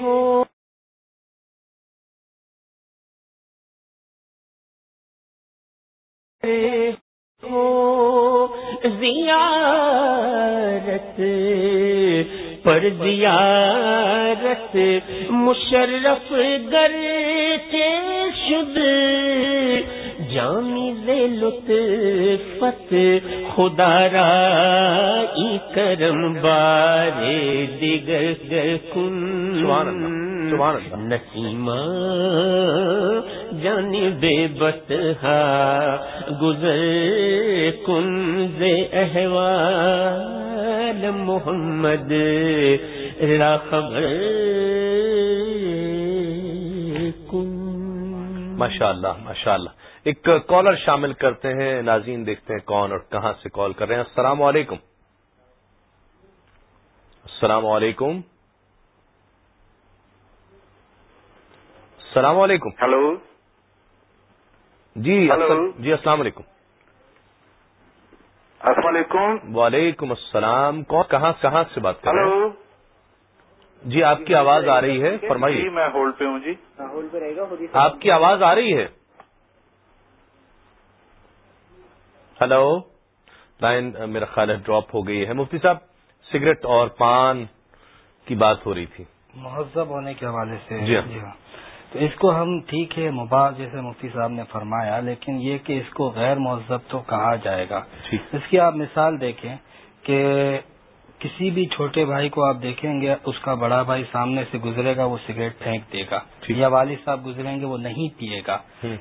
ہو۔ زیارت پر زیارت مشرف گر کے شد جامی لطفت خدا را کرم بارے دیگر کن۔ نسیمہ جانی بے بتہا گزر کن احوال محمد خبر ماشاء اللہ ماشاء اللہ ایک کالر شامل کرتے ہیں ناظرین دیکھتے ہیں کون اور کہاں سے کال کر رہے ہیں۔ السلام علیکم۔ السلام علیکم۔ السلام علیکم۔ ہلو۔ جی جی السلام علیکم۔ السلام علیکم۔ وعلیکم السلام۔ کون کہاں کہاں سے بات کر رہے ہیں؟ جی آپ کی آواز آ رہی ہے فرمائیے میں ہولڈ پہ ہوں جی آپ کی آواز آ رہی ہے ہلو لائن میرا خیال ہے ڈراپ ہو گئی ہے۔ مفتی صاحب سگریٹ اور پان کی بات ہو رہی تھی۔ مہذب ہونے کے حوالے سے۔ جی ہاں۔ تو اس کو ہم ٹھیک ہے مباح جیسے مفتی صاحب نے فرمایا لیکن یہ کہ اس کو غیر مہذب تو کہا جائے گا۔ اس کی آپ مثال دیکھیں کہ کسی بھی چھوٹے بھائی کو آپ دیکھیں گے اس کا بڑا بھائی سامنے سے گزرے گا وہ سگریٹ پھینک دے گا۔ یا والد صاحب گزریں گے وہ نہیں پیے گا۔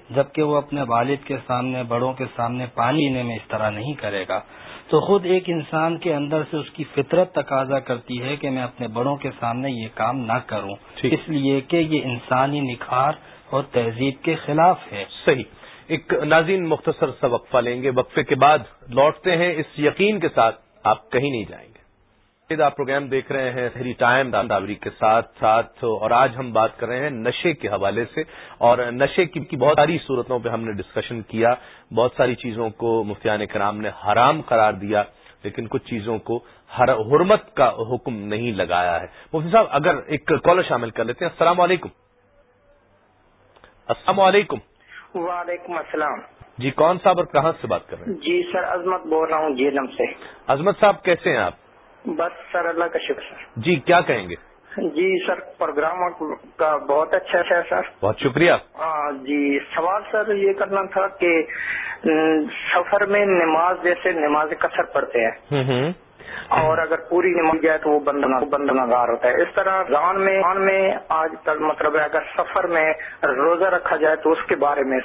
جبکہ وہ اپنے والد کے سامنے بڑوں کے سامنے پانی لینے میں اس طرح نہیں کرے گا۔ تو خود ایک انسان کے اندر سے اس کی فطرت تقاضا کرتی ہے کہ میں اپنے بڑوں کے سامنے یہ کام نہ کروں۔ اس لیے کہ یہ انسانی نکھار اور تہذیب کے خلاف ہے۔ صحیح۔ ایک ناظرین مختصر سا وقفہ لیں گے۔ وقفے کے بعد لوٹتے ہیں۔ اس یقین کے ساتھ آپ کہیں نہیں جائیں گے۔ آپ پروگرام دیکھ رہے ہیں سہری ٹائم داوری کے ساتھ ساتھ اور آج ہم بات کر رہے ہیں نشے کے حوالے سے اور نشے کی بہت ساری صورتوں پہ ہم نے ڈسکشن کیا۔ بہت ساری چیزوں کو مفتیان کرام نے حرام قرار دیا لیکن کچھ چیزوں کو حرمت کا حکم نہیں لگایا ہے۔ مفتی صاحب اگر ایک کالر شامل کر لیتے ہیں۔ السلام علیکم۔ السلام علیکم۔ وعلیکم السلام۔ جی کون صاحب اور کہاں سے بات کر رہے ہیں؟ جی سر عظمت بول رہا ہوں جیلم سے۔ عظمت صاحب کیسے ہیں آپ؟ بس سر اللہ کا شکر سر۔ جی کیا کہیں گے؟ جی سر پروگرام کا بہت اچھا ہے سر۔ بہت شکریہ۔ جی سوال سر یہ کرنا تھا کہ سفر میں نماز جیسے نماز کثر پڑھتے ہیں۔ اور اگر پوری نماز جائے تو وہ بندنا بندنا گار ہوتا ہے۔ اس طرح ران میں میں آج تک مطلب ہے اگر سفر میں روزہ رکھا جائے تو اس کے بارے میں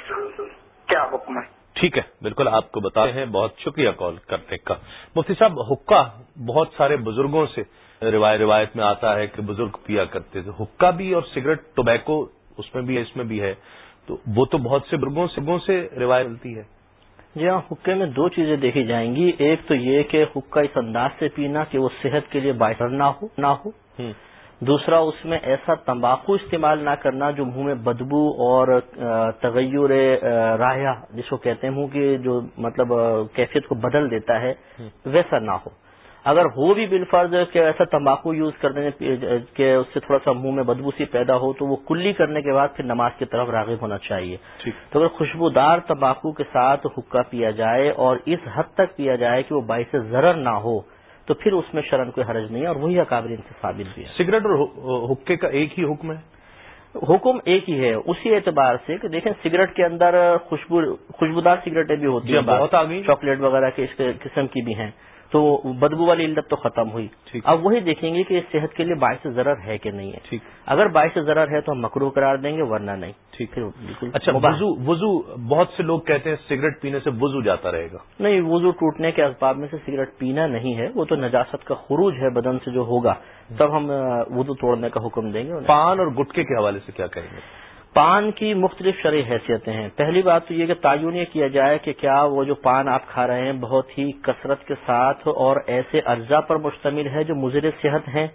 کیا حکم ہے؟ ٹھیک ہے بالکل آپ کو بتاتے ہیں۔ بہت شکریہ کال کرنے کا۔ مفتی صاحب حکا بہت سارے بزرگوں سے روایت میں آتا ہے کہ بزرگ پیا کرتے تھے۔ حکا بھی اور سگریٹ ٹوبیکو اس میں بھی ہے اس میں بھی ہے۔ تو وہ تو بہت سے بزرگوں سگوں سے روایت ملتی ہے۔ جی ہاں حکے میں دو چیزیں دیکھی جائیں گی۔ ایک تو یہ کہ حکا اس انداز سے پینا کہ وہ صحت کے لیے باعث نہ ہو نہ ہو۔ دوسرا اس میں ایسا تمباکو استعمال نہ کرنا جو منہ میں بدبو اور تغیر راہ جس کو کہتے ہیں منہ کی جو مطلب کیفیت کو بدل دیتا ہے ویسا نہ ہو۔ اگر ہو بھی بالفرض کہ ایسا تمباکو یوز کر دیں کہ اس سے تھوڑا سا منہ میں بدبو سی پیدا ہو تو وہ کلی کرنے کے بعد پھر نماز کی طرف راغب ہونا چاہیے۔ تو اگر خوشبودار تمباکو کے ساتھ حکا پیا جائے اور اس حد تک پیا جائے کہ وہ باعث ضرر نہ ہو تو پھر اس میں شرن کوئی حرج نہیں ہے اور وہی اکابرین سے ثابت بھی ہے سگریٹ اور حکے کا ایک ہی حکم ہے؟ حکم ایک ہی ہے۔ اسی اعتبار سے کہ دیکھیں سگریٹ کے اندر خوشبو خوشبودار سگریٹیں بھی ہوتی ہیں چاکلیٹ وغیرہ کے اس قسم کی بھی ہیں۔ تو بدبو والی علت تو ختم ہوئی۔ اب وہی دیکھیں گے کہ صحت کے لیے باعث ضرر ہے کہ نہیں ہے۔ اگر باعث ضرر ہے تو ہم مکرو قرار دیں گے ورنہ نہیں۔ ٹھیک۔ ہے بالکل اچھا وضو وضو بہت سے لوگ کہتے ہیں سگریٹ پینے سے وضو جاتا رہے گا۔ نہیں وضو ٹوٹنے کے اسباب میں سے سگریٹ پینا نہیں ہے وہ تو نجاست کا خروج ہے بدن سے جو ہوگا تب ہم وضو توڑنے کا حکم دیں گے۔ پان اور گٹکے کے حوالے سے کیا کہیں گے؟ پان کی مختلف شرح حیثیتیں ہیں۔ پہلی بات تو یہ کہ تعین یہ کیا جائے کہ کیا وہ جو پان آپ کھا رہے ہیں بہت ہی کثرت کے ساتھ اور ایسے اجزاء پر مشتمل ہے جو مضر صحت ہیں۔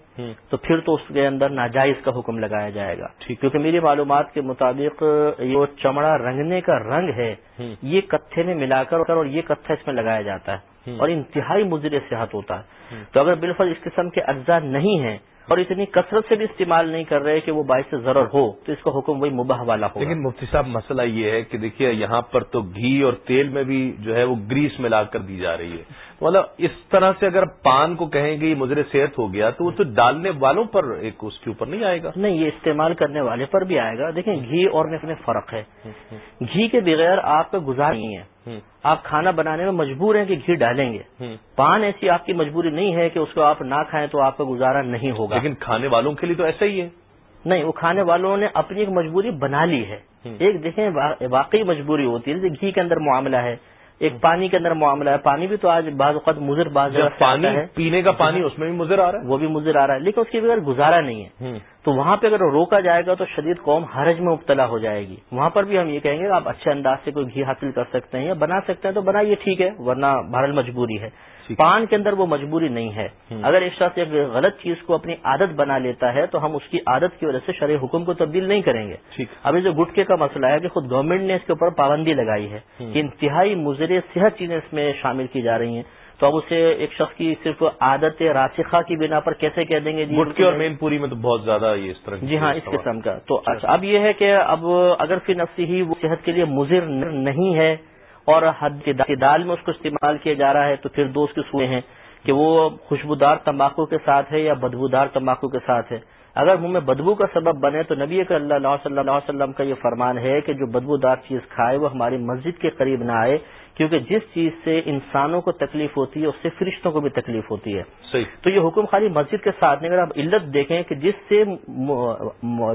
تو پھر تو اس کے اندر ناجائز کا حکم لگایا جائے گا۔ کیونکہ میری معلومات کے مطابق یہ چمڑا رنگنے کا رنگ ہے۔ یہ کتھے میں ملا کر اور یہ کتھا اس میں لگایا جاتا ہے۔ اور انتہائی مضر صحت ہوتا ہے۔ تو اگر بالفل اس قسم کے اجزاء نہیں ہیں اور اتنی کثرت سے بھی استعمال نہیں کر رہے کہ وہ باعث ضرر ہو، تو اس کا حکم وہی مباح والا ہو لیکن مفتی صاحب، مسئلہ یہ ہے کہ دیکھیے، یہاں پر تو گھی اور تیل میں بھی جو ہے وہ گریس ملا کر دی جا رہی ہے۔ مطلب اس طرح سے اگر پان کو کہیں گے مجرے صحت ہو گیا تو وہ تو ڈالنے والوں پر ایک اس کے اوپر نہیں آئے گا؟ نہیں یہ استعمال کرنے والے پر بھی آئے گا۔ دیکھیں گھی اور میں فرق ہے۔ گھی کے بغیر آپ کا گزار نہیں ہے۔ آپ کھانا بنانے میں مجبور ہیں کہ گھی ڈالیں گے۔ پان ایسی آپ کی مجبوری نہیں ہے کہ اس کو آپ نہ کھائیں تو آپ کا گزارا نہیں ہوگا۔ لیکن کھانے والوں کے لیے تو ایسا ہی ہے۔ نہیں وہ کھانے والوں نے اپنی ایک مجبوری بنا لی ہے۔ ایک دیکھیں واقعی مجبوری ہوتی ہے۔ جیسے گھی کے اندر معاملہ ہے۔ ایک پانی کے اندر معاملہ ہے۔ پانی بھی تو آج بعض اوقات مضر باز پانی ہے۔ پینے کا پانی اس میں بھی مضر آ رہا ہے؟ وہ بھی مضر آ رہا ہے۔ لیکن اس کے بغیر گزارا نہیں ہے۔ تو وہاں پہ اگر روکا جائے گا تو شدید قوم حرج میں مبتلا ہو جائے گی۔ وہاں پر بھی ہم یہ کہیں گے آپ اچھے انداز سے کوئی گھی حاصل کر سکتے ہیں یا بنا سکتے ہیں تو بنائیے ٹھیک ہے ورنہ بھارل مجبوری ہے۔ پان کے اندر وہ مجبوری نہیں ہے۔ اگر ایک شخص ایک غلط چیز کو اپنی عادت بنا لیتا ہے تو ہم اس کی عادت کی وجہ سے شرح حکم کو تبدیل نہیں کریں گے۔ ابھی جو گٹکے کا مسئلہ ہے کہ خود گورنمنٹ نے اس کے اوپر پابندی لگائی ہے کہ انتہائی مضر صحت چیزیں اس میں شامل کی جا رہی ہیں۔ تو اب اسے ایک شخص کی صرف عادت راسخہ کی بنا پر کیسے کہہ دیں گے جی؟ گٹکے اور مین پوری میں تو بہت زیادہ یہ اس طرح جی ہاں اس قسم کا۔ تو اچھا اب یہ ہے کہ اب اگر پھر نفسی ہی وہ صحت کے لیے مضر نہیں ہے اور حد کی دال میں اس کو استعمال کیا جا رہا ہے تو پھر دو اس کے سوئے ہیں کہ وہ خوشبودار تمباکو کے ساتھ ہے یا بدبودار تمباکو کے ساتھ ہے۔ اگر منہ میں بدبو کا سبب بنے تو نبی کے اللہ صلی اللہ علیہ وسلم کا یہ فرمان ہے کہ جو بدبودار چیز کھائے وہ ہماری مسجد کے قریب نہ آئے۔ کیونکہ جس چیز سے انسانوں کو تکلیف ہوتی ہے اس سے فرشتوں کو بھی تکلیف ہوتی ہے۔ صحیح۔ تو یہ حکم خالی مسجد کے ساتھ نہیں اگر آپ علت دیکھیں کہ جس سے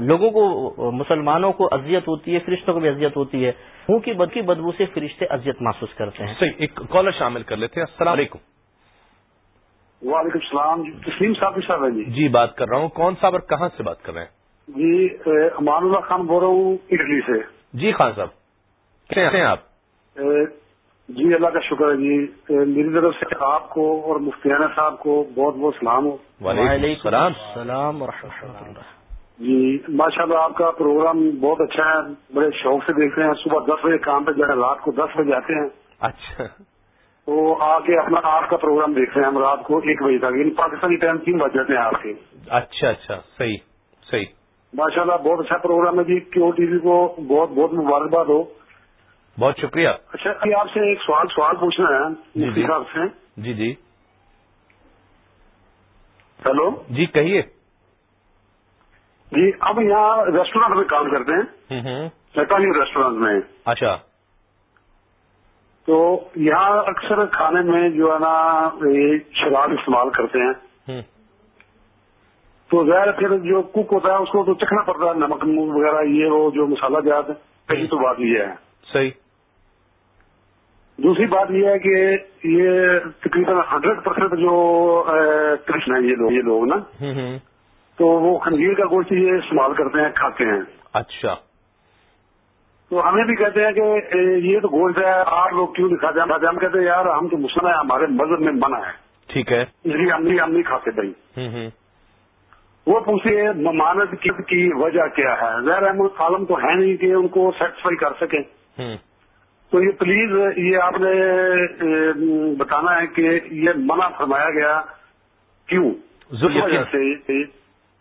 لوگوں کو مسلمانوں کو اذیت ہوتی ہے فرشتوں کو بھی اذیت ہوتی ہے منہ کی بد کی بدبو سے فرشتے اذیت محسوس کرتے ہیں۔ صحیح ایک کالر شامل کر لیتے ہیں۔ السلام علیکم۔ وعلیکم السلام۔ تسلیم صاحب صاحب جی؟ جی بات کر رہا ہوں۔ کون صاحب اور کہاں سے بات کر رہے ہیں؟ جی امان اللہ خان بول رہا ہوں اٹلی سے۔ جی خان صاحب کیسے ہیں آپ؟ جی اللہ کا شکر ہے جی۔ میری طرف سے آپ کو اور مفتیانہ صاحب کو بہت بہت سلام ہو۔ وعلیکم السلام۔ السلام ورحمۃ اللہ۔ جی ماشاء اللہ آپ کا پروگرام بہت اچھا ہے۔ بڑے شوق سے دیکھ رہے ہیں۔ صبح دس بجے کام پہ جا رہے ہیں رات کو دس بجے آتے ہیں۔ اچھا۔ تو آ کے اپنا آپ کا پروگرام دیکھ رہے ہیں ہم رات کو ایک بجے تک۔ یعنی پاکستانی ٹائم تین بج جاتے ہیں آپ کے۔ اچھا اچھا۔ صحیح صحیح۔ ماشاء اللہ بہت اچھا پروگرام ہے جی۔ کیو ٹی وی کو بہت بہت مبارکباد ہو۔ بہت شکریہ۔ اچھا آپ سے ایک سوال سوال پوچھنا ہے مفتی صاحب سے۔ جی جی۔ ہیلو جی کہیے۔ جی اب یہاں ریسٹورینٹ میں کام کرتے ہیں۔ ریسٹورینٹ میں۔ اچھا۔ تو یہاں اکثر کھانے میں جو ہے نا شراب استعمال کرتے ہیں۔ تو ظاہر پھر جو کوک ہوتا ہے اس کو تو چکھنا پڑتا ہے نمک وغیرہ یہ وہ جو مسالہ جات پہلی تو بات یہ ہے۔ صحیح۔ دوسری بات یہ ہے کہ یہ تقریباً ہنڈریڈ پرسینٹ جو کرشن ہیں یہ لوگ نا۔ تو وہ خنزیر کا گوشت یہ استعمال کرتے ہیں کھاتے ہیں۔ اچھا۔ تو ہمیں بھی کہتے ہیں کہ یہ تو گوشت ہے آپ لوگ کیوں نہیں کھاتے؟ ہیں ہم کہتے ہیں یار ہم تو مسلم ہیں ہمارے مذہب میں منع ہے۔ ٹھیک ہے۔ اس لیے ہم نہیں ہم نہیں کھاتے بھائی۔ وہ پوچھے ممانت کی وجہ کیا ہے؟ ظاہر احمد عالم تو ہے نہیں کہ ان کو سیٹسفائی کر سکیں۔ تو یہ پلیز یہ آپ نے بتانا ہے کہ یہ منع فرمایا گیا کیوں؟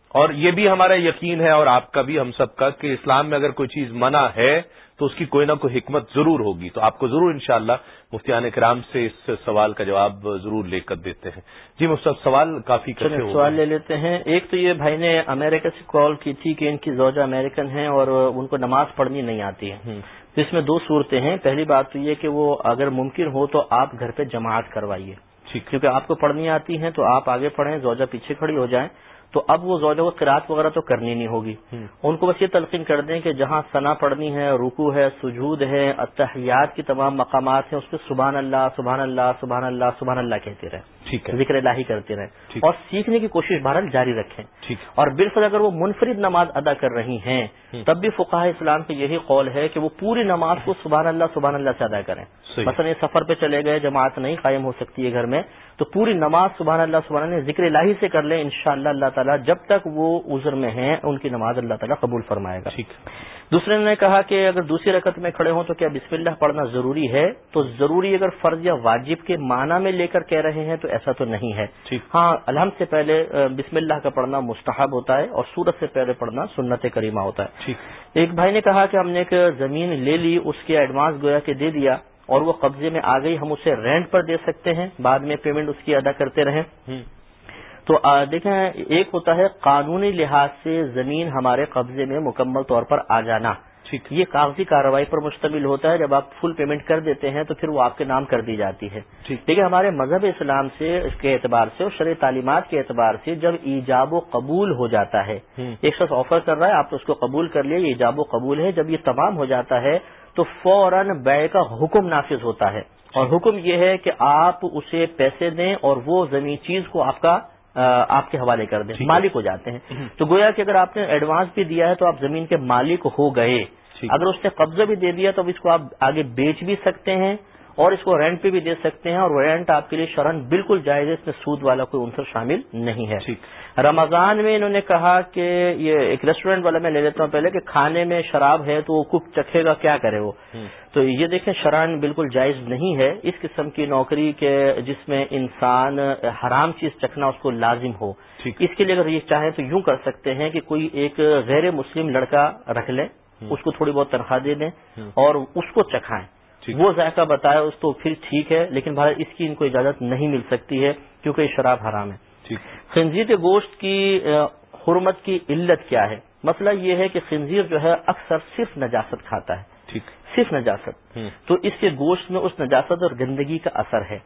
اور یہ بھی ہمارا یقین ہے اور آپ کا بھی ہم سب کا کہ اسلام میں اگر کوئی چیز منع ہے تو اس کی کوئی نہ کوئی حکمت ضرور ہوگی۔ تو آپ کو ضرور انشاءاللہ شاء مفتیان کرام سے اس سوال کا جواب ضرور لے کر دیتے ہیں۔ جی مستق سوال کافی سوال لے لیتے ہیں۔ ایک تو یہ بھائی نے امریکہ سے کال کی تھی کہ ان کی زوجہ امریکن ہیں اور ان کو نماز پڑھنی نہیں آتی ہے۔ اس میں دو صورتیں ہیں۔ پہلی بات تو یہ کہ وہ اگر ممکن ہو تو آپ گھر پہ جماعت کروائیے۔ کیونکہ آپ کو پڑھنی آتی ہیں تو آپ آگے پڑھیں زوجہ پیچھے کھڑی ہو جائیں۔ تو اب وہ زوجہ کو قرات وغیرہ تو کرنی نہیں ہوگی۔ ان کو بس یہ تلقین کر دیں کہ جہاں ثنا پڑھنی ہے رکو ہے سجود ہے اتحیات کی تمام مقامات ہیں اس پہ سبحان اللہ سبحان اللہ سبحان اللہ سبحان اللہ کہتے رہے۔ ذکر الہی کرتے رہیں۔ اور سیکھنے کی کوشش بہرحال جاری رکھیں۔ اور بالفل اگر وہ منفرد نماز ادا کر رہی ہیں تب بھی فقاہ اسلام کا یہی قول ہے کہ وہ پوری نماز کو سبحان اللہ سبحان اللہ سے ادا کریں۔ مثلا یہ سفر پہ چلے گئے جماعت نہیں قائم ہو سکتی ہے گھر میں تو پوری نماز سبحان اللہ سبحان اللہ ذکر الہی سے کر لیں۔ انشاءاللہ اللہ اللہ تعالیٰ جب تک وہ عذر میں ہیں ان کی نماز اللہ تعالیٰ قبول فرمائے گا۔ دوسرے نے کہا کہ اگر دوسری رکعت میں کھڑے ہوں تو کیا بسم اللہ پڑھنا ضروری ہے؟ تو ضروری اگر فرض یا واجب کے معنی میں لے کر کہہ رہے ہیں تو ایسا تو نہیں ہے۔ ہاں الحمد سے پہلے بسم اللہ کا پڑھنا مستحب ہوتا ہے اور سورت سے پہلے پڑھنا سنت کریمہ ہوتا ہے۔ ایک بھائی نے کہا کہ ہم نے ایک زمین لے لی اس کے ایڈوانس گویا کے دے دیا اور وہ قبضے میں آ گئی ہم اسے رینٹ پر دے سکتے ہیں بعد میں پیمنٹ اس کی ادا کرتے رہیں۔ تو دیکھیں ایک ہوتا ہے قانونی لحاظ سے زمین ہمارے قبضے میں مکمل طور پر آ جانا۔ یہ کاغذی کارروائی پر مشتمل ہوتا ہے۔ جب آپ فل پیمنٹ کر دیتے ہیں تو پھر وہ آپ کے نام کر دی جاتی ہے۔ لیکن ہمارے مذہب اسلام سے اس کے اعتبار سے اور شرع تعلیمات کے اعتبار سے جب ایجاب و قبول ہو جاتا ہے ایک شخص آفر کر رہا ہے آپ اس کو قبول کر لیے یہ ایجاب و قبول ہے۔ جب یہ تمام ہو جاتا ہے تو فوراً بے کا حکم نافذ ہوتا ہے۔ اور حکم یہ ہے کہ آپ اسے پیسے دیں اور وہ زمین چیز کو آپ کا آپ کے حوالے کر دیں مالک ہو جاتے ہیں۔ تو گویا کہ اگر آپ نے ایڈوانس بھی دیا ہے تو آپ زمین کے مالک ہو گئے۔ اگر اس نے قبضہ بھی دے دیا تو اب اس کو آپ آگے بیچ بھی سکتے ہیں۔ اور اس کو رینٹ پہ بھی دے سکتے ہیں اور رینٹ آپ کے لیے شرن بالکل جائز ہے اس میں سود والا کوئی عنصر شامل نہیں ہے۔ رمضان میں انہوں نے کہا کہ یہ ایک ریسٹورینٹ والا میں لے لیتا ہوں پہلے کہ کھانے میں شراب ہے تو وہ کک چکھے گا کیا کرے وہ؟ تو یہ دیکھیں شران بالکل جائز نہیں ہے۔ اس قسم کی نوکری کے جس میں انسان حرام چیز چکھنا اس کو لازم ہو۔ اس کے لیے اگر یہ چاہیں تو یوں کر سکتے ہیں کہ کوئی ایک غیر مسلم لڑکا رکھ لیں اس کو تھوڑی بہت تنخواہ دے دیں اور اس کو چکھائیں۔ وہ ذائقہ بتایا اس تو پھر ٹھیک ہے لیکن بھارت اس کی ان کو اجازت نہیں مل سکتی ہے کیونکہ یہ شراب حرام ہے۔ خنزیر گوشت کی حرمت کی علت کیا ہے؟ مسئلہ یہ ہے کہ خنزیر جو ہے اکثر صرف نجاست کھاتا ہے۔ صرف نجاست۔ تو اس کے گوشت میں اس نجاست اور گندگی کا اثر ہے۔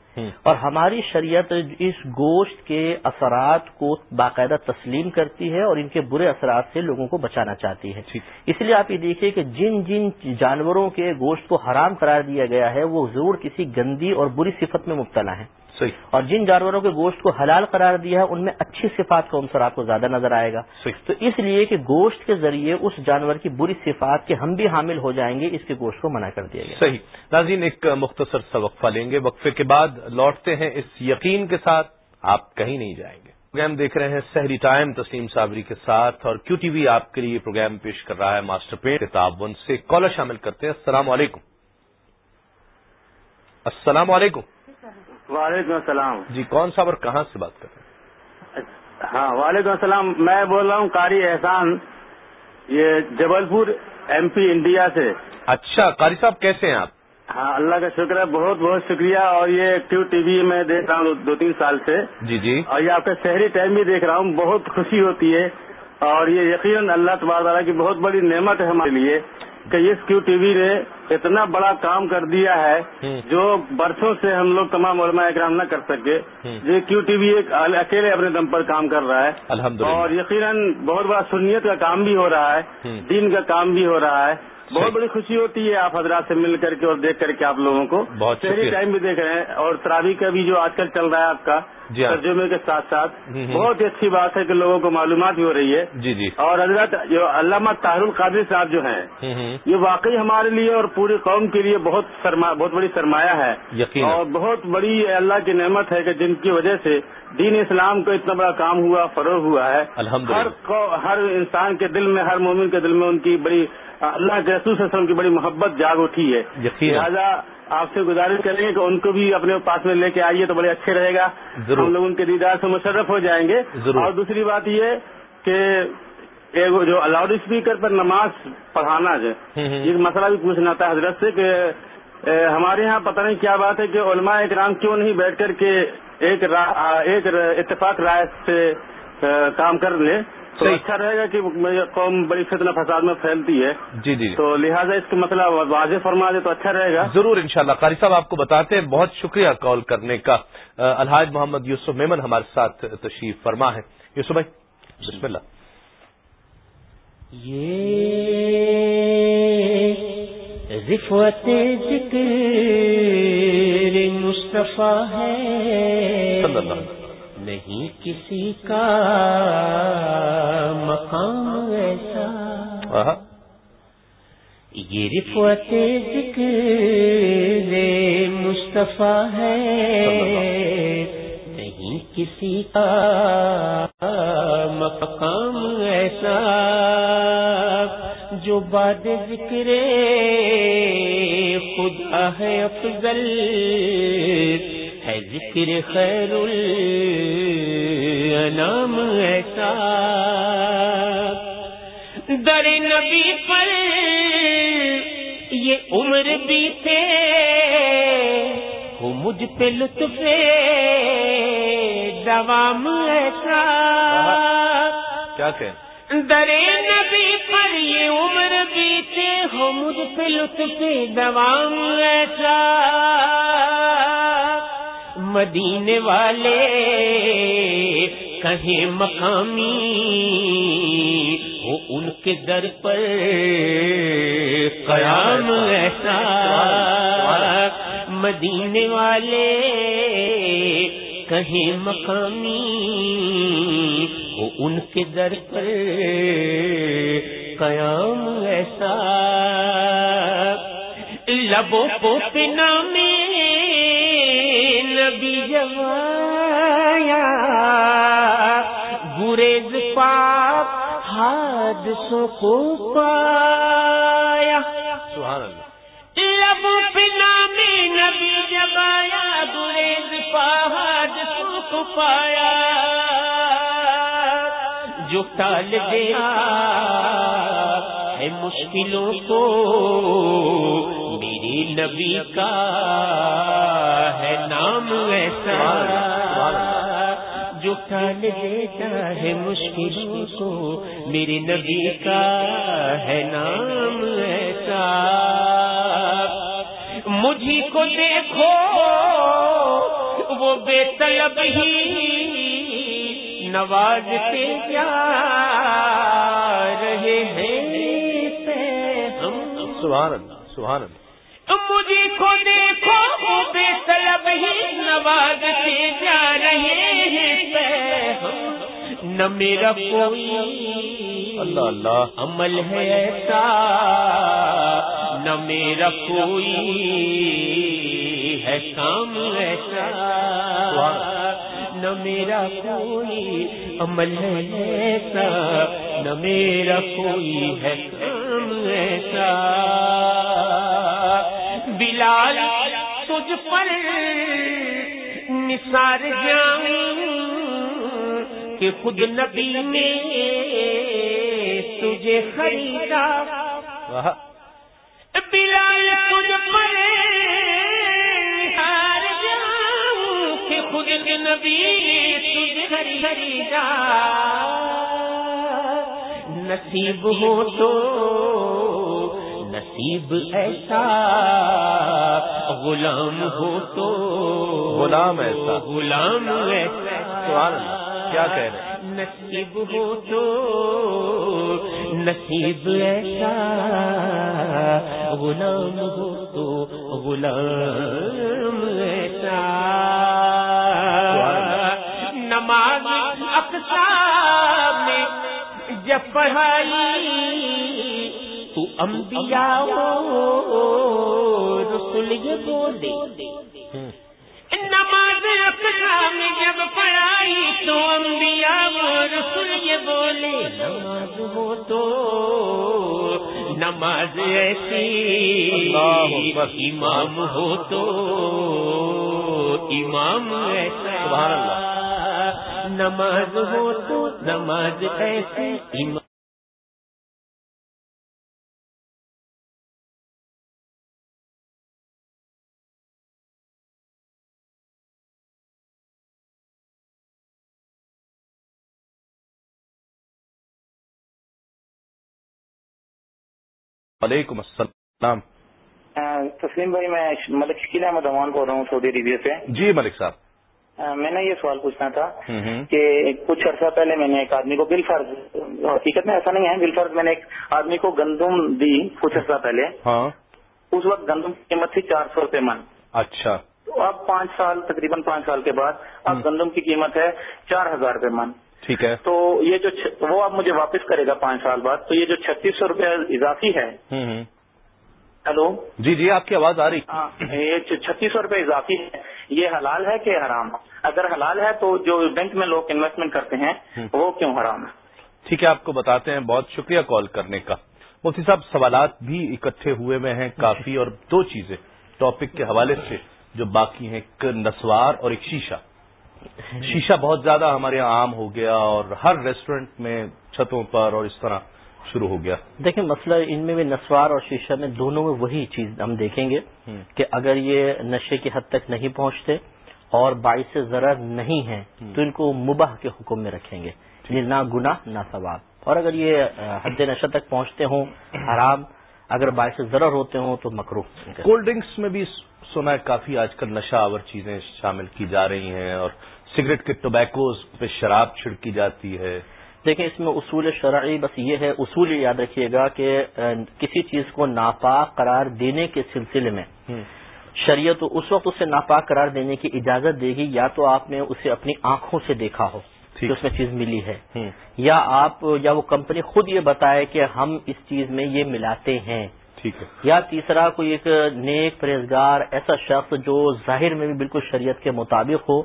اور ہماری شریعت اس گوشت کے اثرات کو باقاعدہ تسلیم کرتی ہے اور ان کے برے اثرات سے لوگوں کو بچانا چاہتی ہے۔ اس لیے آپ یہ دیکھیے کہ جن جن جانوروں کے گوشت کو حرام قرار دیا گیا ہے وہ ضرور کسی گندی اور بری صفت میں مبتلا ہیں۔ اور جن جانوروں کے گوشت کو حلال قرار دیا ہے ان میں اچھی صفات کا عنصر آپ کو زیادہ نظر آئے گا۔ تو اس لیے کہ گوشت کے ذریعے اس جانور کی بری صفات کے ہم بھی حامل ہو جائیں گے اس کے گوشت کو منع کر دیا گیا۔ صحیح. ناظرین ایک مختصر سا وقفہ لیں گے۔ وقفے کے بعد لوٹتے ہیں۔ اس یقین کے ساتھ آپ کہیں نہیں جائیں گے۔ پروگرام دیکھ رہے ہیں سحری ٹائم تسلیم صابری کے ساتھ اور کیو ٹی وی آپ کے لیے پروگرام پیش کر رہا ہے ماسٹر پینٹ کتاب سے کالر شامل کرتے ہیں۔ السلام علیکم۔ السلام علیکم۔ وعلیکم السلام۔ جی کون صاحب اور کہاں سے بات کر رہے ہیں؟ ہاں وعلیکم السلام۔ میں بول رہا ہوں قاری احسان یہ جبل پور ایم پی انڈیا سے۔ اچھا قاری صاحب کیسے ہیں آپ؟ ہاں اللہ کا شکر ہے بہت بہت شکریہ۔ اور یہ ٹیو ٹی وی میں دیکھ رہا ہوں دو تین سال سے۔ جی جی۔ اور یہ آپ کا شہری ٹائم بھی دیکھ رہا ہوں بہت خوشی ہوتی ہے۔ اور یہ یقیناً اللہ تبارک کی بہت بڑی نعمت ہے ہمارے لیے۔ کہ اس کیو ٹی وی نے اتنا بڑا کام کر دیا ہے جو برسوں سے ہم لوگ تمام علماء اکرام نہ کر سکے۔ یہ کیو ٹی وی ایک اکیلے اپنے دم پر کام کر رہا ہے۔ اور یقیناً بہت بڑا سنیت کا کام بھی ہو رہا ہے۔ دین کا کام بھی ہو رہا ہے۔ بہت بڑی خوشی ہوتی ہے آپ حضرات سے مل کر کے اور دیکھ کر کے آپ لوگوں کو. شہری ٹائم بھی دیکھ رہے ہیں اور تراوی کا بھی جو آج کل چل رہا ہے آپ کا جی ہاں۔ ترجمے کے ساتھ ساتھ بہت ہی اچھی بات ہے کہ لوگوں کو معلومات بھی ہو رہی ہے. جی جی. اور حضرت جو علامہ طاہر القادری صاحب جو ہیں یہ واقعی ہمارے لیے اور پوری قوم کے لیے بہت بہت بڑی سرمایہ ہے. اور بہت بڑی اللہ کی نعمت ہے کہ جن کی وجہ سے دین اسلام کو اتنا بڑا کام ہوا فروغ ہوا ہے. ہر ہر انسان کے دل میں ہر مومن کے دل میں ان کی بڑی اللہ کے رسول وسلم کی بڑی محبت جاگ اٹھی ہے۔ لہٰذا آپ سے گزارش کریں گے کہ ان کو بھی اپنے پاس میں لے کے آئیے تو بڑے اچھے رہے گا۔ ہم لوگ ان کے دیدار سے مشرف ہو جائیں گے۔ اور دوسری بات یہ کہ ایک جو لاؤڈ اسپیکر پر نماز پڑھانا جو یہ مسئلہ بھی پوچھنا تھا حضرت سے کہ ہمارے یہاں پتہ نہیں کیا بات ہے کہ علماء اکرام کیوں نہیں بیٹھ کر کے ایک ایک اتفاق رائے سے کام کر لیں۔ تو اچھا رہے گا کہ قوم بڑی فتنہ فساد میں پھیلتی ہے. جی جی. تو لہٰذا اس کا مسئلہ واضح فرما دے تو اچھا رہے گا. ضرور انشاءاللہ. شاء قاری صاحب آپ کو بتاتے ہیں بہت شکریہ کال کرنے کا. الحاج محمد یوسف میمن ہمارے ساتھ تشریف فرما ہے. یوسف بھائی بسم اللہ. یہ رفوت ذکر مصطفیٰ ہے. صلی اللہ نہیں کسی کا مقام ایسا۔ یہ رفوت ذکر مصطفیٰ ہے۔ نہیں کسی کا مقام ایسا۔ جو باد ذکر خدا ہے افضل۔ ہے ذکر خیر الانام ایسا۔ در نبی پر یہ عمر بھی تھے وہ مجھ پہ لطف دوام ایسا۔ کیا کہ در نبی پر یہ عمر بیتے ہو مجھ پہ لطف دوام ایسا۔ مدینے والے، کہیں مقامی ہو ان کے در پر قیام ایسا۔ مدینے والے، کہیں مقامی وہ ان کے در پر قیام ایسا۔ لبوں کو پنا میں نبی جوایا گریز پاپ حادثوں کو پایا۔ سبحان اللہ۔ لب پنا میں نبی جگایا گریز پہاڑ کو پایا۔ جو ٹال دیا ہے مشکلوں کو نبی کا ہے نام ایسا جو ٹال دیتا ہے مشکلوں کو۔ میرے نبی کا ہے نام ایسا۔ مجھے کو دیکھو، وہ بے طلب ہی نوازتے جا رہے ہیں۔ سبحان اللہ سبحان اللہ۔ کو دیکھو بے طلب ہی نوازتے جا رہے ہیں نہ میرا کوئی اللہ اللہ۔ عمل ہے ایسا نہ میرا کوئی ہے کام ایسا۔ نہ میرا کوئی عمل ہے ایسا نہ میرا کوئی ہے کام ایسا۔ بلال، تجھ پر نثار جاؤں کہ خود نبی میں تجھے خریدا۔ بلال، تجھ پر نثار جاؤں کہ خود نبی تجھے خریدا۔ نصیب ہو تو نصیب ایسا غلام ہو تو غلام ایسا۔ غلام ایسا اللہ کیا کہہ رہے نصیب ہو تو نصیب ایسا غلام ہو تو غلام ایسا۔ نماز اقسا میں جب پڑھائی انبیاء ہو رسول یہ بولے نماز اقسا میں جب پڑھائی تو انبیاء رسول یہ بولے نماز ہو تو نماز ایسی۔ امام ہو تو امام ایسا۔ نماز ہو تو نماز ایسی امام وعلیکم السلام۔ تسلیم بھائی میں ملک شکیل احمد امان بول رہا ہوں سعودی عربیہ سے۔ جی ملک صاحب۔ میں نے یہ سوال پوچھنا تھا۔ کہ کچھ عرصہ پہلے میں نے ایک آدمی کو بل فرض حقیقت میں ایسا نہیں ہے بل فرض میں نے ایک آدمی کو گندم دی کچھ عرصہ پہلے۔ ہاں۔ اس وقت گندم کی قیمت تھی چار سو روپے من۔ اچھا۔ تو اب پانچ سال تقریباً پانچ سال کے بعد اب۔ گندم کی قیمت ہے چار ہزار روپے من۔ ٹھیک ہے۔ تو یہ جو وہ اب مجھے واپس کرے گا پانچ سال بعد۔ تو یہ جو چھتیس سو روپے اضافی ہے۔ ہلو۔ جی جی آپ کی آواز آ رہی۔ ہاں یہ چھتیس سو روپے اضافی ہے۔ یہ حلال ہے کہ حرام؟ اگر حلال ہے تو جو بینک میں لوگ انویسٹمنٹ کرتے ہیں۔ وہ کیوں حرام ہے؟ ٹھیک ہے آپ کو بتاتے ہیں۔ بہت شکریہ کال کرنے کا۔ مفتی صاحب سوالات بھی اکٹھے ہوئے میں ہیں کافی اور دو چیزیں۔ ٹاپک کے حوالے سے جو باقی ہیں ایک نسوار اور ایک شیشہ۔ شیشہ بہت زیادہ ہمارے یہاں عام ہو گیا اور ہر ریسٹورینٹ میں چھتوں پر اور اس طرح شروع ہو گیا۔ دیکھیں مسئلہ ان میں بھی نسوار اور شیشہ میں دونوں میں وہی چیز ہم دیکھیں گے کہ اگر یہ نشے کی حد تک نہیں پہنچتے اور باعث ضرر نہیں ہیں تو ان کو مباح کے حکم میں رکھیں گے۔ نہ گناہ نہ ثواب اور اگر یہ حد نشہ تک پہنچتے ہوں حرام اگر باعث ضرر ہوتے ہوں تو مکرو کولڈ ڈرنکس میں بھی سنا ہے کافی آج کل نشہ آور چیزیں شامل کی جا رہی ہیں اور سگریٹ کے ٹوبیکوز پہ شراب چھڑکی جاتی ہے۔ دیکھیں اس میں اصول شرعی بس یہ ہے اصول یاد رکھیے گا کہ کسی چیز کو ناپاک قرار دینے کے سلسلے میں شریعت اس وقت اسے ناپاک قرار دینے کی اجازت دے گی یا تو آپ نے اسے اپنی آنکھوں سے دیکھا ہو۔ کہ اس میں چیز ملی ہے۔ یا آپ یا وہ کمپنی خود یہ بتائے کہ ہم اس چیز میں یہ ملاتے ہیں۔ ٹھیک ہے۔ یا تیسرا کوئی ایک نیک پرہزگار ایسا شخص جو ظاہر میں بھی بالکل شریعت کے مطابق ہو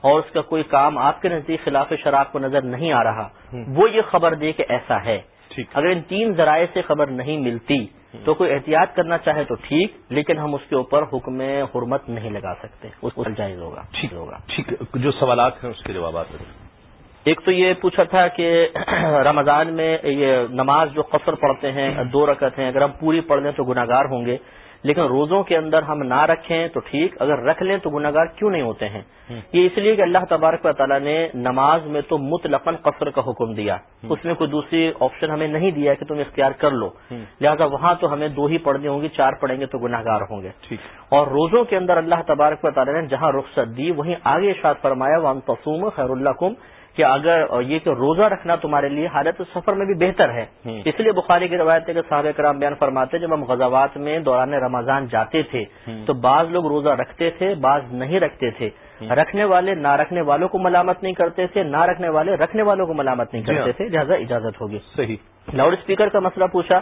اور اس کا کوئی کام آپ کے نزدیک خلاف شراب کو نظر نہیں آ رہا وہ یہ خبر دے کہ ایسا ہے۔ اگر ان تین ذرائع سے خبر نہیں ملتی تو کوئی احتیاط کرنا چاہے تو ٹھیک لیکن ہم اس کے اوپر حکم حرمت نہیں لگا سکتے۔ اس کو جائز ہوگا۔ ٹھیک۔ ہوگا۔ ٹھیک۔ جو سوالات ہیں اس کے جوابات ایک تو یہ پوچھا تھا کہ رمضان میں یہ نماز جو قصر پڑھتے ہیں دو رکعت ہیں اگر ہم پوری پڑھ لیں تو گناگار ہوں گے۔ لیکن روزوں کے اندر ہم نہ رکھیں تو ٹھیک اگر رکھ لیں تو گناگار کیوں نہیں ہوتے ہیں؟ یہ اس لیے کہ اللہ تبارک و تعالیٰ نے نماز میں تو مطلقاً قصر کا حکم دیا۔ اس میں کوئی دوسری آپشن ہمیں نہیں دیا کہ تم اختیار کر لو۔ لہٰذا وہاں تو ہمیں دو ہی پڑھنی ہوں گی چار پڑھیں گے تو گناگار ہوں گے۔ اور روزوں کے اندر اللہ تبارک و تعالیٰ نے جہاں رخصت دی وہیں آگے اشاد فرمایا وان تسوم خیر اللہ کم کہ اگر یہ کہ روزہ رکھنا تمہارے لیے حالت سفر میں بھی بہتر ہے۔ اس لیے بخاری کی روایت ہے کہ صحابہ کرام بیان فرماتے جب ہم غزوات میں دوران رمضان جاتے تھے تو بعض لوگ روزہ رکھتے تھے بعض نہیں رکھتے تھے۔ رکھنے والے نہ رکھنے والوں کو ملامت نہیں کرتے تھے نہ رکھنے والے رکھنے والوں کو ملامت نہیں کرتے تھے لہٰذا اجازت ہوگی۔ صحیح۔ لاؤڈ اسپیکر کا مسئلہ پوچھا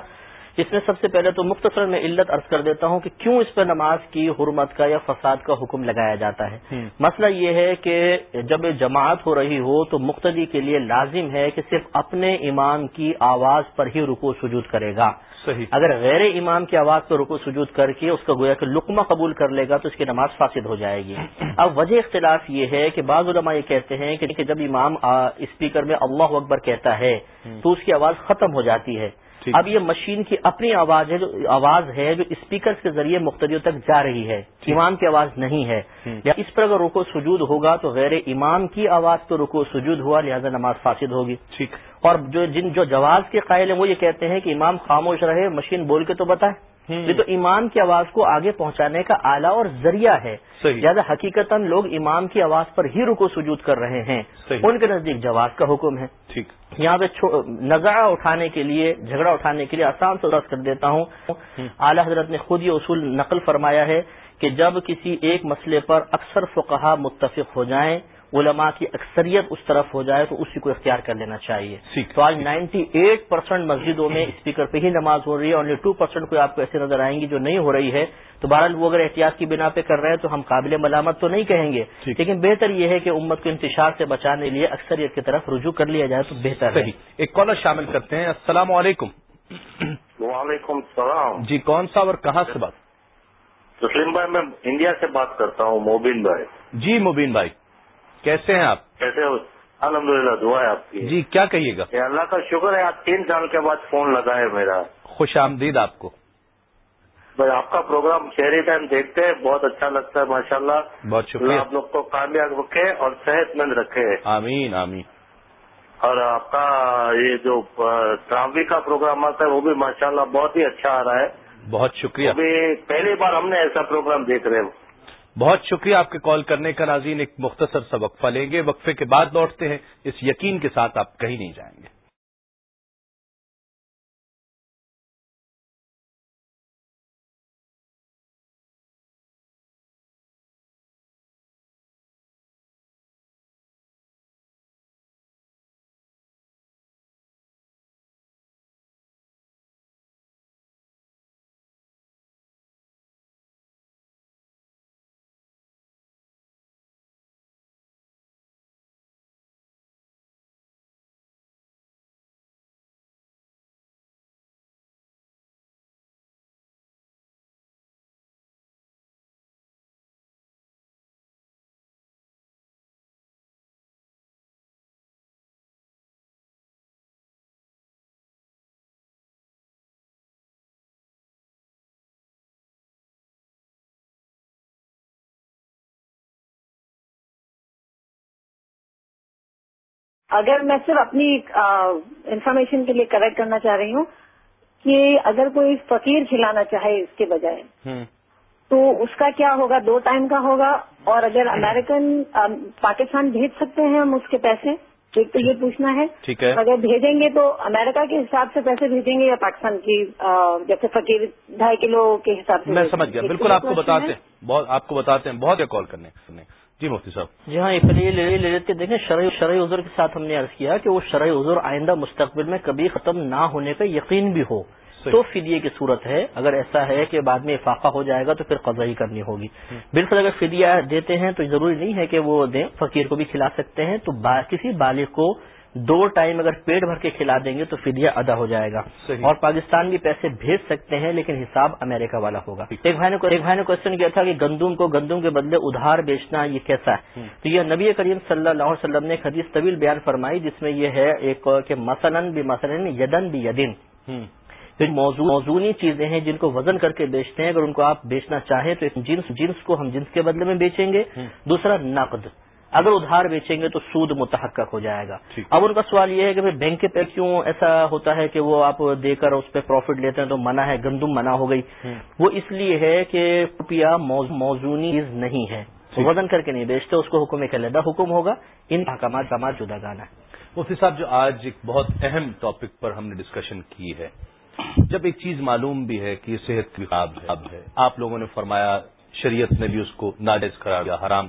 اس میں سب سے پہلے تو مختصر میں علت ارض کر دیتا ہوں کہ کیوں اس پر نماز کی حرمت کا یا فساد کا حکم لگایا جاتا ہے؟ مسئلہ یہ ہے کہ جب جماعت ہو رہی ہو تو مقتدی کے لیے لازم ہے کہ صرف اپنے امام کی آواز پر ہی رکو سجود کرے گا۔ صحیح۔ اگر غیر امام کی آواز پر رکو سجود کر کے اس کا گویا کہ لقمہ قبول کر لے گا تو اس کی نماز فاسد ہو جائے گی۔ اب وجہ اختلاف یہ ہے کہ بعض علماء یہ کہتے ہیں کہ جب امام اسپیکر میں اللہ اکبر کہتا ہے تو اس کی آواز ختم ہو جاتی ہے۔ اب یہ مشین کی اپنی آواز ہے جو آواز ہے جو اسپیکر کے ذریعے مختلف تک جا رہی ہے۔ امام کی آواز نہیں ہے۔ یا اس پر اگر رکو سجود ہوگا تو غیر امام کی آواز تو رکو سجود ہوا لہذا نماز فاسد ہوگی۔ ٹھیک۔ اور جو جن جو جواز کے قائل ہیں وہ یہ کہتے ہیں کہ امام خاموش رہے مشین بول کے تو بتائے۔ یہ تو امام کی آواز کو آگے پہنچانے کا آلہ اور ذریعہ ہے. لہٰذا حقیقت لوگ امام کی آواز پر ہی رکو سجود کر رہے ہیں. ان کے نزدیک جواز کا حکم ہے. ٹھیک. یہاں پہ نظارہ اٹھانے کے لیے جھگڑا اٹھانے کے لیے آسان سے رس کر دیتا ہوں. اعلی حضرت نے خود یہ اصول نقل فرمایا ہے کہ جب کسی ایک مسئلے پر اکثر فقہا متفق ہو جائیں علماء کی اکثریت اس طرف ہو جائے تو اسی کو اختیار کر لینا چاہیے۔ تو آج نائنٹی ایٹ پرسینٹ مسجدوں میں اسپیکر پہ ہی نماز ہو رہی ہے اونلی ٹو پرسینٹ کوئی آپ کو ایسے نظر آئیں گی جو نہیں ہو رہی ہے۔ تو بہرحال وہ اگر احتیاط کی بنا پہ کر رہے ہیں تو ہم قابل ملامت تو نہیں کہیں گے لیکن بہتر یہ ہے کہ امت کو انتشار سے بچانے لیے اکثریت کی طرف رجوع کر لیا جائے تو بہتر ہے۔ ایک کالر شامل کرتے ہیں۔ السلام علیکم۔ وعلیکم السلام۔ جی کون سا اور کہاں سے بات؟ تسلیم بھائی میں انڈیا سے بات کرتا ہوں موبین بھائی۔ جی مبین بھائی۔ کیسے ہیں آپ؟ کیسے ہو الحمد للہ دعا ہے آپ کی۔ جی کیا کہیے گا؟ اللہ کا شکر ہے آپ تین سال کے بعد فون لگا ہے میرا۔ خوش آمدید آپ کو۔ بھائی آپ کا پروگرام شہری ٹائم دیکھتے ہیں بہت اچھا لگتا ہے ماشاء اللہ بہت شکریہ۔ آپ لوگ کو کامیاب رکھے اور صحت مند رکھے۔ آمین آمین۔ اور آپ کا یہ جو ٹراوی کا پروگرام آتا ہے وہ بھی ماشاء اللہ بہت ہی اچھا آ رہا ہے۔ بہت شکریہ۔ ابھی پہلی بار ہم نے ایسا پروگرام دیکھ رہے ہیں۔ بہت شکریہ آپ کے کال کرنے کا ناظرین، ایک مختصر سا وقفہ لیں گے۔ وقفے کے بعد لوٹتے ہیں، اس یقین کے ساتھ آپ کہیں نہیں جائیں گے۔ اگر میں صرف اپنی انفارمیشن کے لیے کریکٹ کرنا چاہ رہی ہوں کہ اگر کوئی فقیر کھلانا چاہے اس کے بجائے تو اس کا کیا ہوگا؟ دو ٹائم کا ہوگا۔ اور اگر امریکن پاکستان بھیج سکتے ہیں ہم اس کے پیسے ایک تو یہ پوچھنا ہے۔ ٹھیک ہے۔ اگر بھیجیں گے تو امریکہ کے حساب سے پیسے بھیجیں گے یا پاکستان کی جیسے فقیر ڈھائی کلو کے حساب سے میں سمجھ گیا۔ بالکل آپ کو بتاتے ہیں۔ بہت آپ کو بتاتے ہیں۔ بہت کال کرنے جی مفتی صاحب۔ جی ہاں لے لیتے دیکھیں شرعی شرعی عذر کے ساتھ ہم نے عرض کیا کہ وہ شرعی عذر آئندہ مستقبل میں کبھی ختم نہ ہونے کا یقین بھی ہو۔ تو فدیے کی صورت ہے۔ اگر ایسا ہے کہ بعد میں افاقہ ہو جائے گا تو پھر قضائی کرنی ہوگی۔ بالکل اگر فدیہ دیتے ہیں تو ضروری نہیں ہے کہ وہ دیں فقیر کو بھی کھلا سکتے ہیں۔ تو کسی بالغ کو دو ٹائم اگر پیٹ بھر کے کھلا دیں گے تو فدیہ ادا ہو جائے گا۔ اور پاکستان بھی پیسے بھیج سکتے ہیں لیکن حساب امریکہ والا ہوگا۔ ایک بھائی نے ایک بھائی نے کوشچن کیا تھا کہ گندم کو گندم کے بدلے ادھار بیچنا یہ کیسا ہے؟ تو یہ نبی کریم صلی اللہ علیہ وسلم نے حدیث طویل بیان فرمائی جس میں یہ ہے ایک کہ مثلاً بھی مثلاً یدن بھی یدن۔ موضوعی چیزیں ہیں جن کو وزن کر کے بیچتے ہیں۔ اگر ان کو آپ بیچنا چاہیں تو جنس جنس کو ہم جنس کے بدلے میں بیچیں گے۔ دوسرا نقد۔ اگر ادھار بیچیں گے تو سود متحقق ہو جائے گا۔ اب ان کا سوال یہ ہے کہ بینک کے پہ کیوں ایسا ہوتا ہے کہ وہ آپ دے کر اس پہ پروفٹ لیتے ہیں تو منع ہے گندم منع ہو گئی۔ وہ اس لیے ہے کہ روپیہ موزونی چیز نہیں ہے۔ وزن کر کے نہیں بیچتے اس کو حکم ایک علیحدہ حکم ہوگا۔ ان احکامات سماج جدا گانا ہے۔ مفتی صاحب جو آج ایک بہت اہم ٹاپک پر ہم نے ڈسکشن کی ہے جب ایک چیز معلوم بھی ہے کہ یہ صحت کی خواب ہے آپ لوگوں نے فرمایا شریعت نے بھی اس کو ناجائز قرار دیا حرام۔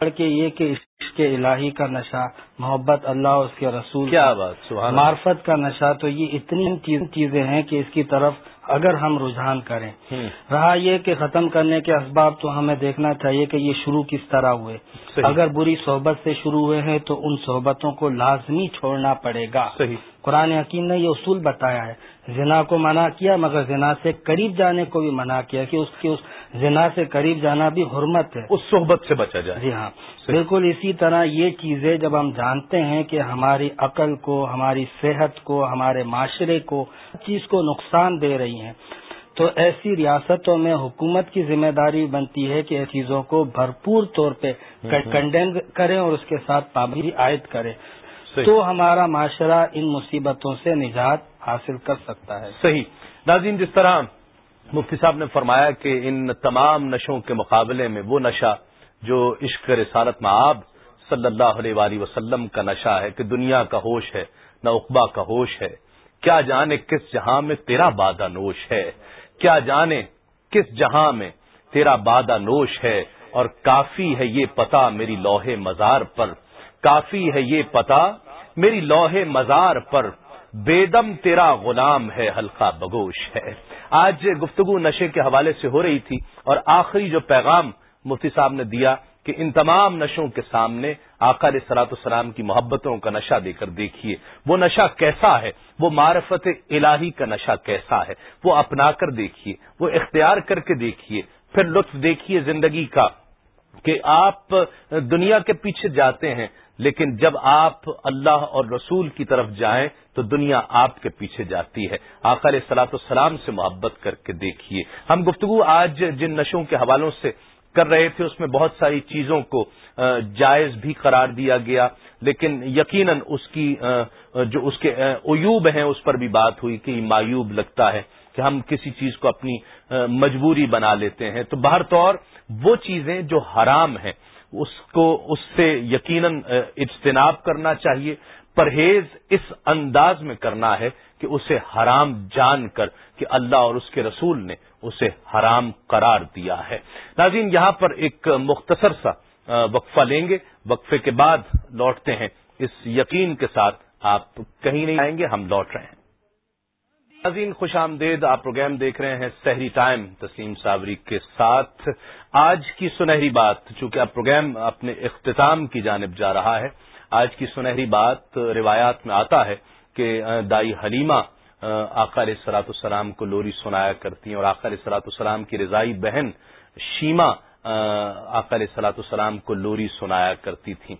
کے یہ کہ اس کے الہی کا نشہ محبت اللہ اس کے رسول کیا بات معرفت کا نشہ تو یہ اتنی چیزیں ہیں کہ اس کی طرف اگر ہم رجحان کریں۔ رہا یہ کہ ختم کرنے کے اسباب تو ہمیں دیکھنا چاہیے کہ یہ شروع کس طرح ہوئے۔ اگر بری صحبت سے شروع ہوئے ہیں تو ان صحبتوں کو لازمی چھوڑنا پڑے گا۔ قرآن حکیم نے یہ اصول بتایا ہے۔ زنا کو منع کیا مگر زنا سے قریب جانے کو بھی منع کیا کہ اس کی اس زنا سے قریب جانا بھی حرمت ہے۔ اس صحبت سے بچا جائے۔ جی ہاں۔ بالکل اسی طرح یہ چیزیں جب ہم جانتے ہیں کہ ہماری عقل کو ہماری صحت کو ہمارے معاشرے کو چیز کو نقصان دے رہی ہیں تو ایسی ریاستوں میں حکومت کی ذمہ داری بنتی ہے کہ چیزوں کو بھرپور طور پہ کنڈیم کریں اور اس کے ساتھ پابندی عائد کرے تو ہمارا معاشرہ ان مصیبتوں سے نجات حاصل کر سکتا ہے۔ صحیح. ناظرین جس طرح مفتی صاحب نے فرمایا کہ ان تمام نشوں کے مقابلے میں وہ نشہ جو عشق رسالت معاب صلی اللہ علیہ وآلہ وسلم کا نشہ ہے کہ دنیا کا ہوش ہے نہ اقبا کا ہوش ہے۔ کیا جانے کس جہاں میں تیرا بادہ نوش ہے؟ کیا جانے کس جہاں میں تیرا بادہ نوش ہے؟ اور کافی ہے یہ پتا میری لوہے مزار پر کافی ہے یہ پتا میری لوہے مزار پر بیدم تیرا غلام ہے ہلکا بگوش ہے۔ آج گفتگو نشے کے حوالے سے ہو رہی تھی اور آخری جو پیغام مفتی صاحب نے دیا کہ ان تمام نشوں کے سامنے آقا سلاط السلام کی محبتوں کا نشہ دے کر دیکھیے۔ وہ نشہ کیسا ہے؟ وہ معرفت الہی کا نشہ کیسا ہے؟ وہ اپنا کر دیکھیے، وہ اختیار کر کے دیکھیے۔ پھر لطف دیکھیے زندگی کا کہ آپ دنیا کے پیچھے جاتے ہیں۔ لیکن جب آپ اللہ اور رسول کی طرف جائیں تو دنیا آپ کے پیچھے جاتی ہے۔ آقا سلاط السلام سے محبت کر کے دیکھیے۔ ہم گفتگو آج جن نشوں کے حوالوں سے کر رہے تھے، اس میں بہت ساری چیزوں کو جائز بھی قرار دیا گیا، لیکن یقیناً اس کی جو اس کے عیوب ہیں، اس پر بھی بات ہوئی کہ مایوب لگتا ہے کہ ہم کسی چیز کو اپنی مجبوری بنا لیتے ہیں۔ تو بہر طور وہ چیزیں جو حرام ہیں اس کو اس سے یقیناً اجتناب کرنا چاہیے۔ پرہیز اس انداز میں کرنا ہے کہ اسے حرام جان کر کہ اللہ اور اس کے رسول نے اسے حرام قرار دیا ہے۔ ناظرین، یہاں پر ایک مختصر سا وقفہ لیں گے۔ وقفے کے بعد لوٹتے ہیں۔ اس یقین کے ساتھ آپ کہیں نہیں آئیں گے، ہم لوٹ رہے ہیں۔ ناظرین خوش آمدید، آپ پروگرام دیکھ رہے ہیں سحری ٹائم، تسلیم صابری کے ساتھ۔ آج کی سنہری بات، چونکہ اب پروگرام اپنے اختتام کی جانب جا رہا ہے، آج کی سنہری بات روایات میں آتا ہے کہ دائی حلیمہ آقا سلاط السلام کو لوری سنایا کرتی ہیں اور آقا سلاط السلام کی رضائی بہن شیما آقا سلاط السلام کو لوری سنایا کرتی تھیں۔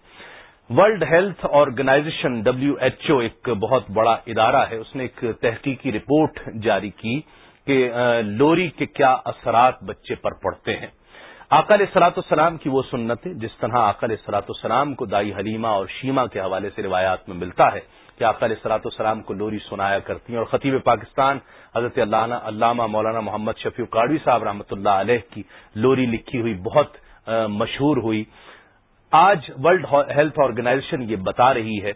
World Health Organisation W H O ایک بہت بڑا ادارہ ہے، اس نے ایک تحقیقی رپورٹ جاری کی کہ لوری کے کیا اثرات بچے پر پڑتے ہیں۔ آکال سلاط السلام کی وہ سنت جس طرح آکال سلاط السلام کو دائی حلیمہ اور شیما کے حوالے سے روایات میں ملتا ہے کہ آکال سلاط السلام کو لوری سنایا کرتی ہیں۔ اور خطیب پاکستان حضرت علامہ مولانا محمد شفیع کاڑوی صاحب رحمۃ اللہ علیہ کی لوری لکھی ہوئی بہت مشہور ہوئی۔ آج ورلڈ ہیلتھ آرگنائزیشن یہ بتا رہی ہے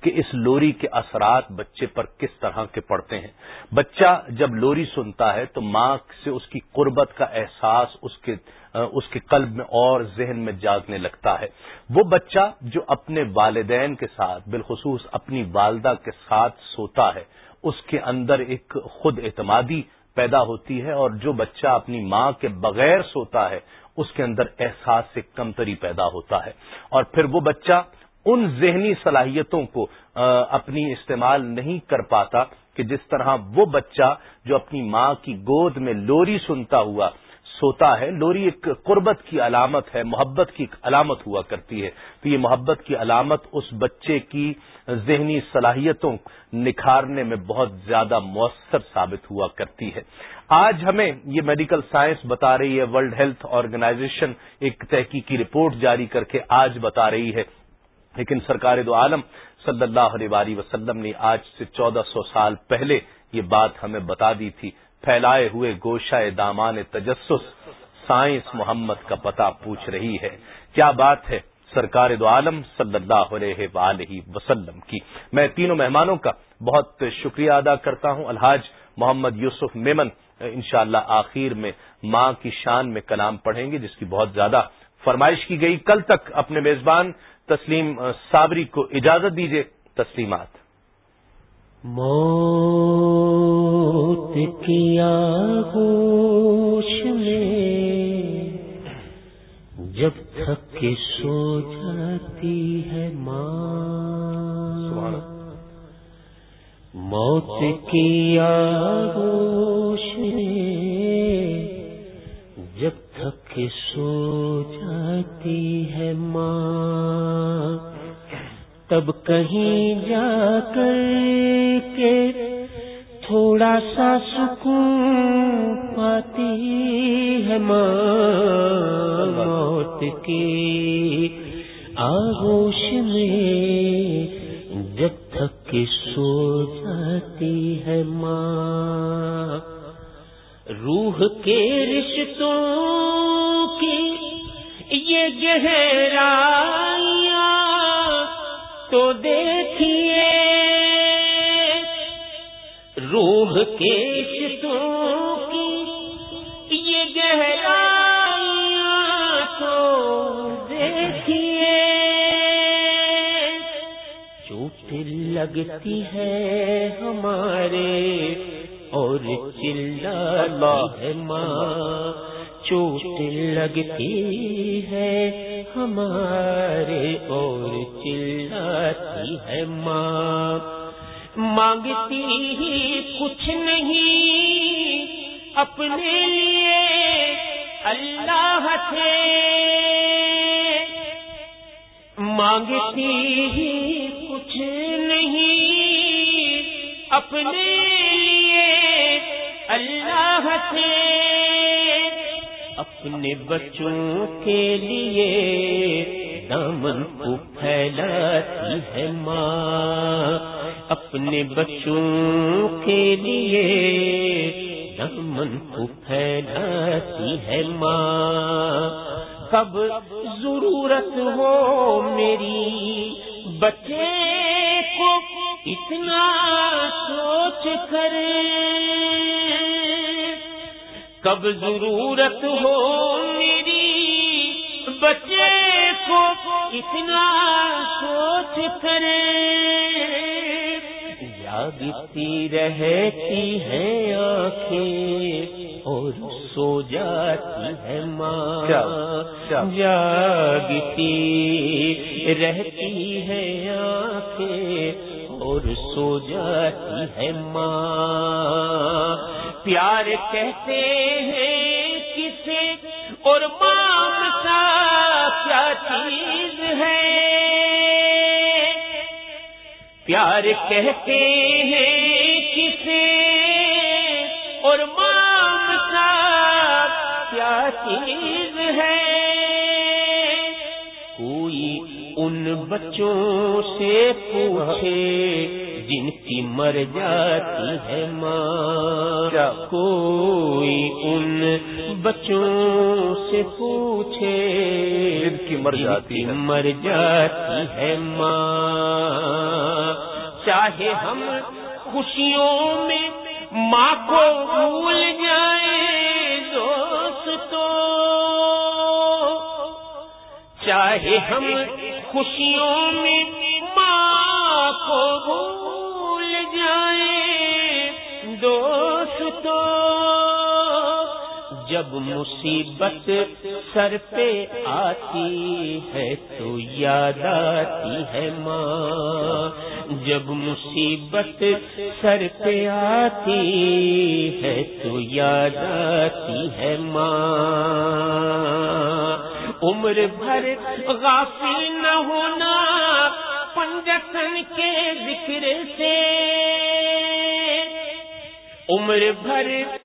کہ اس لوری کے اثرات بچے پر کس طرح کے پڑتے ہیں۔ بچہ جب لوری سنتا ہے تو ماں سے اس کی قربت کا احساس اس کے اس کے قلب میں اور ذہن میں جاگنے لگتا ہے۔ وہ بچہ جو اپنے والدین کے ساتھ، بالخصوص اپنی والدہ کے ساتھ سوتا ہے، اس کے اندر ایک خود اعتمادی پیدا ہوتی ہے اور جو بچہ اپنی ماں کے بغیر سوتا ہے اس کے اندر احساس سے کمتری پیدا ہوتا ہے۔ اور پھر وہ بچہ ان ذہنی صلاحیتوں کو اپنی استعمال نہیں کر پاتا کہ جس طرح وہ بچہ جو اپنی ماں کی گود میں لوری سنتا ہوا سوتا ہے۔ لوری ایک قربت کی علامت ہے، محبت کی علامت ہوا کرتی ہے۔ تو یہ محبت کی علامت اس بچے کی ذہنی صلاحیتوں نکھارنے میں بہت زیادہ مؤثر ثابت ہوا کرتی ہے۔ آج ہمیں یہ میڈیکل سائنس بتا رہی ہے، ورلڈ ہیلتھ آرگنائزیشن ایک تحقیقی رپورٹ جاری کر کے آج بتا رہی ہے۔ لیکن سرکار دو عالم صلی اللہ علیہ وسلم نے آج سے چودہ سو سال پہلے یہ بات ہمیں بتا دی تھی۔ پھیلائے ہوئے گوشہ دامان تجسس سائنس محمد کا پتہ پوچھ رہی ہے۔ کیا بات ہے؟ سرکار دو عالم صلی اللہ علیہ وآلہ وسلم کی۔ میں تینوں مہمانوں کا بہت شکریہ ادا کرتا ہوں۔ الحاج محمد یوسف میمن، انشاءاللہ اللہ آخر میں ماں کی شان میں کلام پڑھیں گے، جس کی بہت زیادہ فرمائش کی گئی۔ کل تک اپنے میزبان تسلیم صابری کو اجازت دیجیے تسلیمات۔ موت کیا ہوش میں۔ جب تھک کے سو جاتی ہے ماں۔ موت کیا ہوش میں۔ جب تھک کے سو جاتی ہے ماں۔ تب کہیں جا کر کے تھوڑا سا سکون پاتی ہے ماں موت کی آگوش میں جب تک سو جاتی ہے ماں۔ روح کے رشتوں کی یہ گہرائیاں روح کے شتوں کی یہ گہرائیاں تو دیکھیے۔ چوٹ لگتی ہے ہمارے اور چلاتی ہے ماں چوٹ لگتی ہے ہمارے اور چلاتی ہے ماں۔ مانگتی ہی کچھ نہیں۔ اپنے لیے اللہ سے مانگتی ہی کچھ نہیں۔ اپنے لیے اللہ سے اپنے بچوں کے لیے دامن کو پھیلاتی ہے ماں۔ اپنے بچوں کے لیے دامن کو پھیلاتی ہے ماں۔ کب ضرورت ہو میری بچے کو اتنا سوچ کر۔ کب ضرورت ہو میری بچے کو اتنا سوچ کرے جاگتی رہتی ہے آنکھیں اور سو جاتی ہے ماں۔ جاگتی رہتی ہے آنکھیں اور سو جاتی ہے ماں۔ پیار کہتے ہیں کسے اور کا کیا چیز ہے؟ پیار کہتے ہیں کسے اور مام کیا چیز ہے؟ کوئی ان بچوں سے پوچھے جن کی مر جاتی ہے ماں۔ کوئی ان بچوں سے پوچھے جن کی مر جاتی ہے۔ مر جاتی ہے ماں۔ چاہے ہم خوشیوں میں ماں کو بھول جائیں دوست تو چاہے ہم خوشیوں میں ماں کو بھول جائیں دوست جب مصیبت سر پہ آتی ہے تو یاد آتی ہے ماں۔ جب مصیبت سر پہ آتی ہے تو یاد آتی ہے ماں۔ عمر بھر غافل نہ ہونا پنجتن کے ذکر سے عمر بھر